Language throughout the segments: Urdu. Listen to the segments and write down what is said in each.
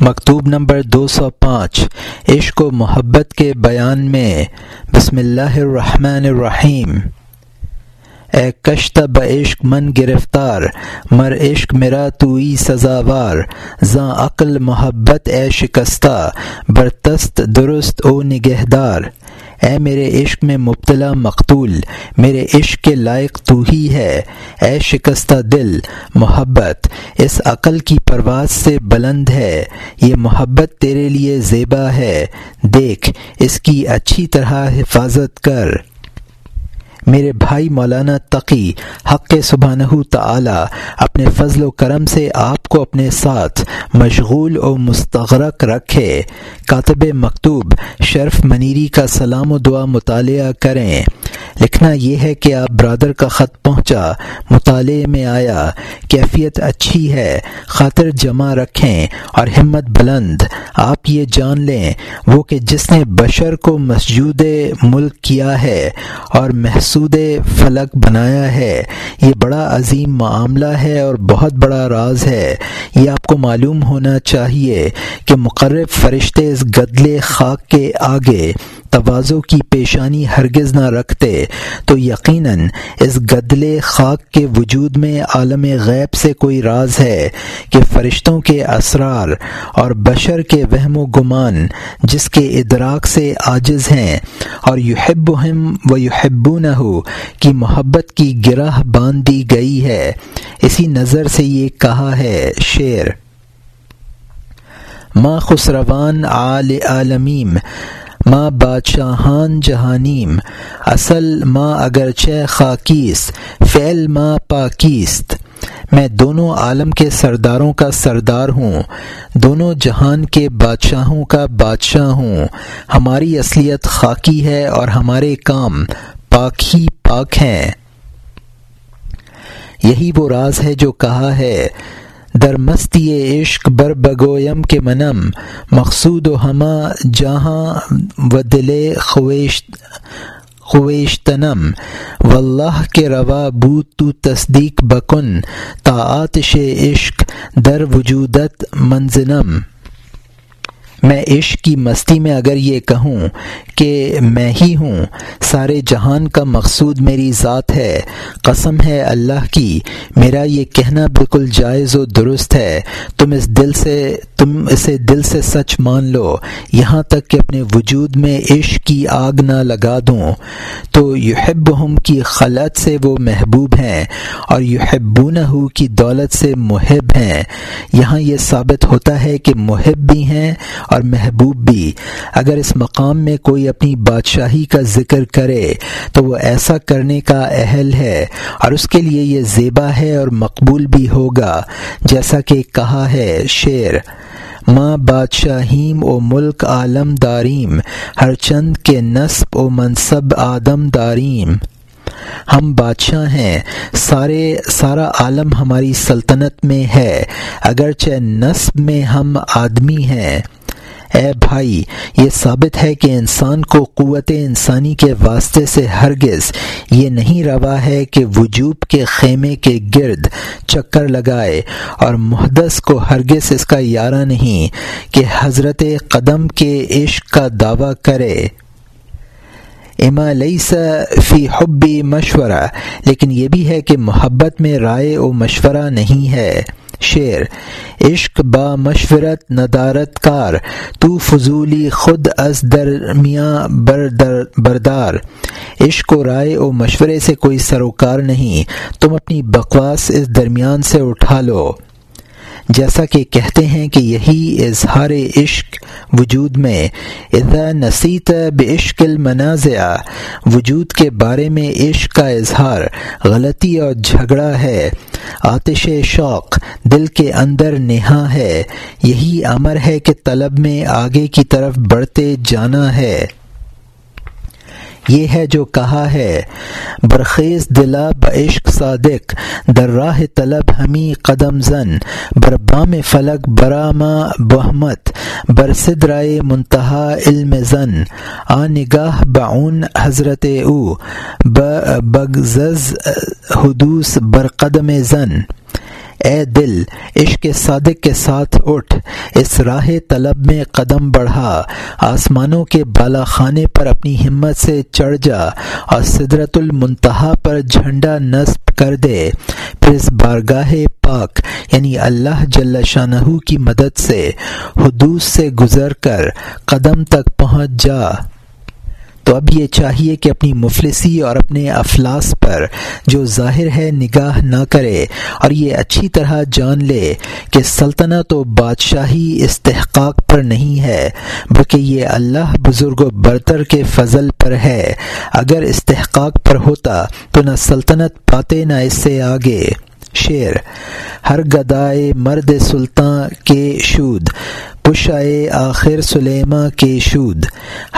مکتوب نمبر دو سو پانچ، عشق و محبت کے بیان میں، بسم اللہ الرحمن الرحیم۔ اے کشتہ عشق من گرفتار، مر عشق میرا توئی سزاوار۔ زاں عقل محبت اے شکستہ برتست درست او نگہدار۔ اے میرے عشق میں مبتلا مقتول، میرے عشق کے لائق تو ہی ہے۔ اے شکستہ دل، محبت، اس عقل کی پرواز سے بلند ہے۔ یہ محبت تیرے لیے زیبا ہے۔ دیکھ، اس کی اچھی طرح حفاظت کر۔ میرے بھائی مولانا تقی حق سبحانہ تعالی اپنے فضل و کرم سے آپ کو اپنے ساتھ مشغول و مستغرق رکھے۔ کاتب مکتوب شرف منیری کا سلام و دعا مطالعہ کریں۔ لکھنا یہ ہے کہ آپ برادر کا خط پہنچا، مطالعے میں آیا، کیفیت اچھی ہے، خاطر جمع رکھیں اور ہمت بلند۔ آپ یہ جان لیں، وہ کہ جس نے بشر کو مسجود ملک کیا ہے اور محسود فلک بنایا ہے، یہ بڑا عظیم معاملہ ہے اور بہت بڑا راز ہے۔ یہ آپ کو معلوم ہونا چاہیے کہ مقرب فرشتے اس گدلے خاک کے آگے توازوں کی پیشانی ہرگز نہ رکھتے، تو یقیناً اس گدلے خاک کے وجود میں عالم غیب سے کوئی راز ہے کہ فرشتوں کے اسرار اور بشر کے وہم و گمان جس کے ادراک سے عاجز ہیں اور یحب ہم و یحبو نہ ہو کی محبت کی گرہ باندھ دی گئی ہے۔ اسی نظر سے یہ کہا ہے شعر ماں خسروان عال عالمیم ماں بادشاہان جہانیم، اصل ماں اگرچہ خاکیس فعل ماں پاکیست میں دونوں عالم کے سرداروں کا سردار ہوں، دونوں جہان کے بادشاہوں کا بادشاہ ہوں۔ ہماری اصلیت خاکی ہے اور ہمارے کام پاک ہی پاک ہیں۔ یہی وہ راز ہے جو کہا ہے در مستی عشق بر بگویم کے منم. مقصود و ہما جہاں و دل خویش خویشتنم. و اللہ کے روا بود تو تصدیق بکن. تا آتش عشق در وجودت منزنم میں عشق کی مستی میں اگر یہ کہوں کہ میں ہی ہوں، سارے جہان کا مقصود میری ذات ہے، قسم ہے اللہ کی، میرا یہ کہنا بالکل جائز و درست ہے۔ تم اس دل سے، تم اسے دل سے سچ مان لو، یہاں تک کہ اپنے وجود میں عشق کی آگ نہ لگا دوں۔ تو یحب ہم کی خلط سے وہ محبوب ہیں اور یحبون ہو کی دولت سے محب ہیں۔ یہاں یہ ثابت ہوتا ہے کہ محب بھی ہیں اور محبوب بھی۔ اگر اس مقام میں کوئی اپنی بادشاہی کا ذکر کرے، تو وہ ایسا کرنے کا اہل ہے۔ اور اس کے لیے یہ زیبا ہے اور مقبول بھی ہوگا، جیسا کہ کہا ہے شعر۔ ماں بادشاہیم و ملک عالم داریم، ہر چند کے نصب و منصب آدم داریم۔ ہم بادشاہ ہیں، سارے، سارا عالم ہماری سلطنت میں ہے۔ اگرچہ نصب میں ہم آدمی ہیں اے بھائی، یہ ثابت ہے کہ انسان کو قوت انسانی کے واسطے سے ہرگز یہ نہیں روا ہے کہ وجوب کے خیمے کے گرد چکر لگائے اور محدث کو ہرگز اس کا یارہ نہیں کہ حضرت قدم کے عشق کا دعویٰ کرے۔ اما لئی فی حبی مشورہ لیکن یہ بھی ہے کہ محبت میں رائے و مشورہ نہیں ہے۔ شعر، عشق با مشورت ندارت کار، تو فضولی خود از درمیاں بردر بردار۔ عشق و رائے و مشورے سے کوئی سروکار نہیں، تم اپنی بکواس اس درمیان سے اٹھا لو۔ جیسا کہ کہتے ہیں کہ یہی اظہار عشق وجود میں، اذا نصیت بعشق المنازع، وجود کے بارے میں عشق کا اظہار غلطی اور جھگڑا ہے، آتش شوق دل کے اندر نہا ہے، یہی امر ہے کہ طلب میں آگے کی طرف بڑھتے جانا ہے۔ یہ ہے جو کہا ہے، برخیز دلا بعشق صادق، در راہ طلب ہمی قدم زن، بر بام فلک برآما بحمت بر رائے منتہا علم زن، آ نگاہ بعون حضرت او بغز حدوث بر قدم زن. اے دل، عشق صادق کے ساتھ اٹھ، اس راہ طلب میں قدم بڑھا، آسمانوں کے بالا خانے پر اپنی ہمت سے چڑھ جا اور سدرت المنتہا پر جھنڈا نصب کر دے۔ پھر اس بارگاہ پاک یعنی اللہ جل شاہ کی مدد سے حدوث سے گزر کر قدم تک پہنچ جا۔ تو اب یہ چاہیے کہ اپنی مفلسی اور اپنے افلاس پر جو ظاہر ہے نگاہ نہ کرے اور یہ اچھی طرح جان لے کہ سلطنت و بادشاہی استحقاق پر نہیں ہے، بلکہ یہ اللہ بزرگ و برتر کے فضل پر ہے۔ اگر استحقاق پر ہوتا تو نہ سلطنت پاتے نہ اس سے آگے۔ شعر، ہر گدائے مرد سلطان کے شود۔ پشائے آخر سلیما کے شود۔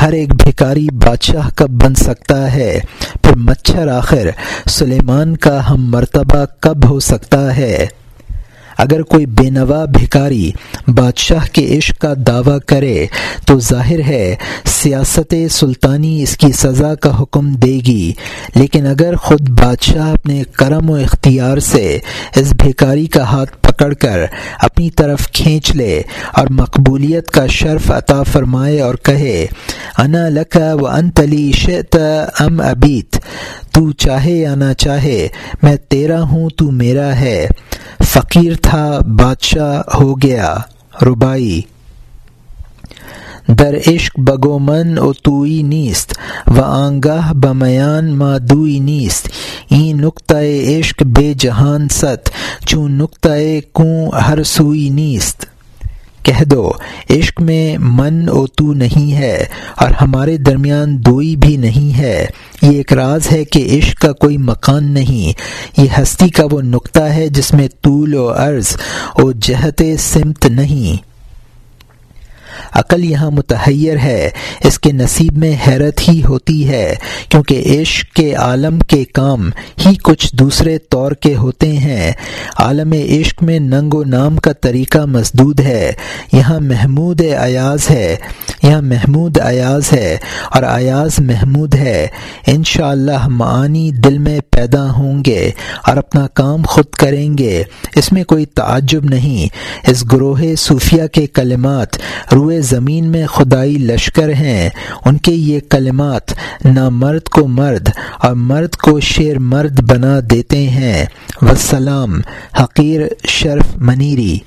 ہر ایک بھکاری بادشاہ کب بن سکتا ہے؟ پھر مچھر آخر سلیمان کا ہم مرتبہ کب ہو سکتا ہے؟ اگر کوئی بے نوا بھکاری بادشاہ کے عشق کا دعویٰ کرے تو ظاہر ہے سیاست سلطانی اس کی سزا کا حکم دے گی۔ لیکن اگر خود بادشاہ اپنے کرم و اختیار سے اس بھکاری کا ہاتھ پکڑ کر اپنی طرف کھینچ لے اور مقبولیت کا شرف عطا فرمائے اور کہے، انا لکا و انتلی شت ام ابیت۔ تو چاہے یا نہ چاہے، میں تیرا ہوں، تو میرا ہے۔ فقیر تھا، بادشاہ ہو گیا۔ ربائی در عشق بگو من او توئی نیست و آنگاہ بمیان ما دوئی نیست. این نقطۂ عشق بے جہان ست چون نقطۂ کوں ہر سوئی نیست. کہہ دو، عشق میں من و تو نہیں ہے اور ہمارے درمیان دوئی بھی نہیں ہے. یہ ایک راز ہے کہ عشق کا کوئی مکان نہیں. یہ ہستی کا وہ نقطہ ہے جس میں طول و عرض و جہت سمت نہیں. عقل یہاں متحیر ہے۔ اس کے نصیب میں حیرت ہی ہوتی ہے، کیونکہ عشق کے عالم کے کام ہی کچھ دوسرے طور کے ہوتے ہیں۔ عالم عشق میں ننگ و نام کا طریقہ مسدود ہے۔ یہاں محمود ایاز ہے۔ یہاں محمود ایاز ہے اور ایاز محمود ہے۔ انشاءاللہ اللہ معانی دل میں پیدا ہوں گے اور اپنا کام خود کریں گے۔ اس میں کوئی تعجب نہیں۔ اس گروہ صوفیہ کے کلمات روئے زمین میں خدائی لشکر ہیں، ان کے یہ کلمات نہ مرد کو مرد اور مرد کو شیر مرد بنا دیتے ہیں۔ وسلام حقیر، شرف، منیری۔